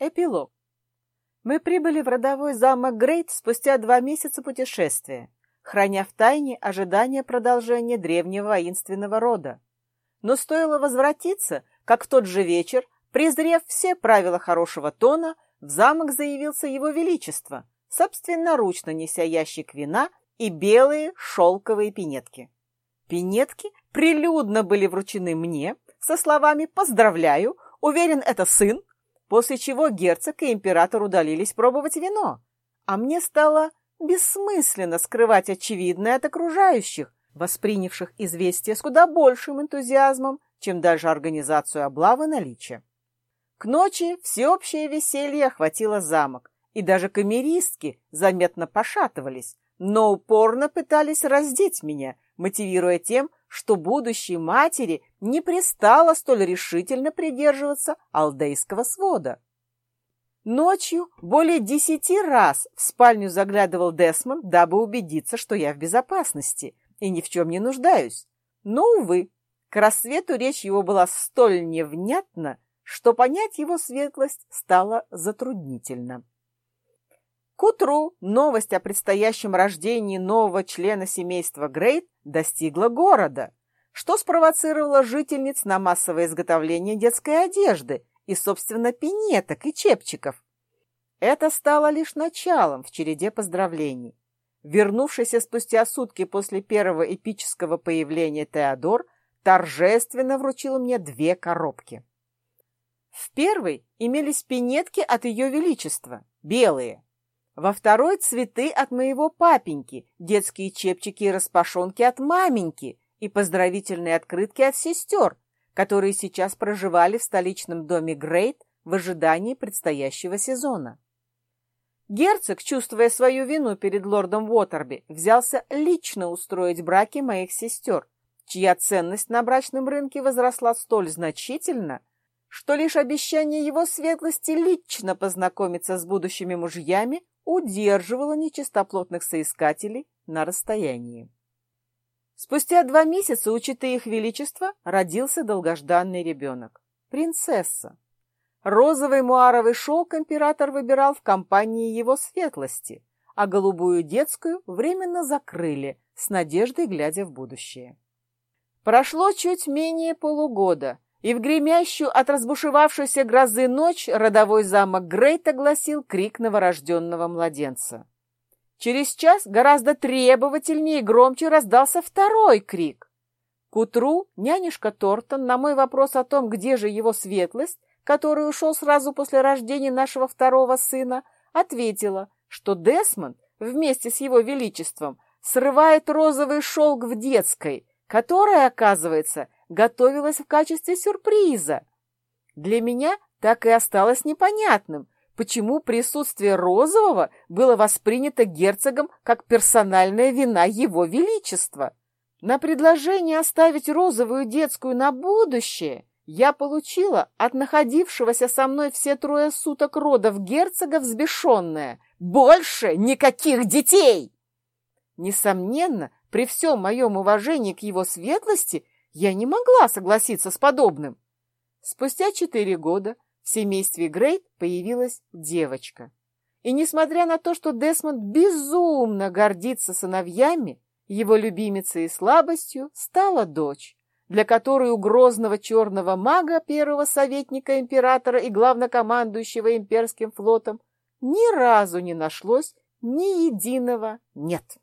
Эпилог. Мы прибыли в родовой замок Грейт спустя два месяца путешествия, храня в тайне ожидание продолжения древнего воинственного рода. Но стоило возвратиться, как в тот же вечер, презрев все правила хорошего тона, в замок заявился его величество, собственноручно неся ящик вина и белые шелковые пинетки. Пинетки прилюдно были вручены мне со словами «Поздравляю! Уверен, это сын!» После чего герцог и император удалились пробовать вино, а мне стало бессмысленно скрывать очевидное от окружающих, воспринявших известие с куда большим энтузиазмом, чем даже организацию облавы наличия. К ночи всеобщее веселье охватило замок, и даже камеристки заметно пошатывались, но упорно пытались раздеть меня, мотивируя тем, что будущей матери не пристало столь решительно придерживаться алдейского свода. Ночью более десяти раз в спальню заглядывал Десмонд, дабы убедиться, что я в безопасности и ни в чем не нуждаюсь. Но, увы, к рассвету речь его была столь невнятна, что понять его светлость стало затруднительно. К утру новость о предстоящем рождении нового члена семейства Грейт достигла города, что спровоцировало жительниц на массовое изготовление детской одежды и, собственно, пинеток и чепчиков. Это стало лишь началом в череде поздравлений. Вернувшийся спустя сутки после первого эпического появления Теодор торжественно вручил мне две коробки. В первой имелись пинетки от Ее Величества, белые, во второй цветы от моего папеньки, детские чепчики и распашонки от маменьки и поздравительные открытки от сестер, которые сейчас проживали в столичном доме Грейт в ожидании предстоящего сезона. Герцог, чувствуя свою вину перед лордом Уотерби, взялся лично устроить браки моих сестер, чья ценность на брачном рынке возросла столь значительно, что лишь обещание его светлости лично познакомиться с будущими мужьями удерживала нечистоплотных соискателей на расстоянии. Спустя два месяца у читы их величества родился долгожданный ребенок – принцесса. Розовый муаровый шелк император выбирал в компании его светлости, а голубую детскую временно закрыли, с надеждой глядя в будущее. Прошло чуть менее полугода – и в гремящую от разбушевавшейся грозы ночь родовой замок Грейт огласил крик новорожденного младенца. Через час гораздо требовательнее и громче раздался второй крик. К утру нянюшка Тортон на мой вопрос о том, где же его светлость, который ушел сразу после рождения нашего второго сына, ответила, что Десмонд вместе с его величеством срывает розовый шелк в детской, которая, оказывается, готовилась в качестве сюрприза. Для меня так и осталось непонятным, почему присутствие Розового было воспринято герцогом как персональная вина его величества. На предложение оставить розовую детскую на будущее я получила от находившегося со мной все трое суток родов герцога взбешенное «Больше никаких детей!» Несомненно, при всем моем уважении к его светлости я не могла согласиться с подобным. Спустя четыре года в семействе Грейт появилась девочка. И несмотря на то, что Десмонд безумно гордится сыновьями, его любимицей и слабостью стала дочь, для которой у грозного черного мага, первого советника императора и главнокомандующего имперским флотом, ни разу не нашлось ни единого «нет».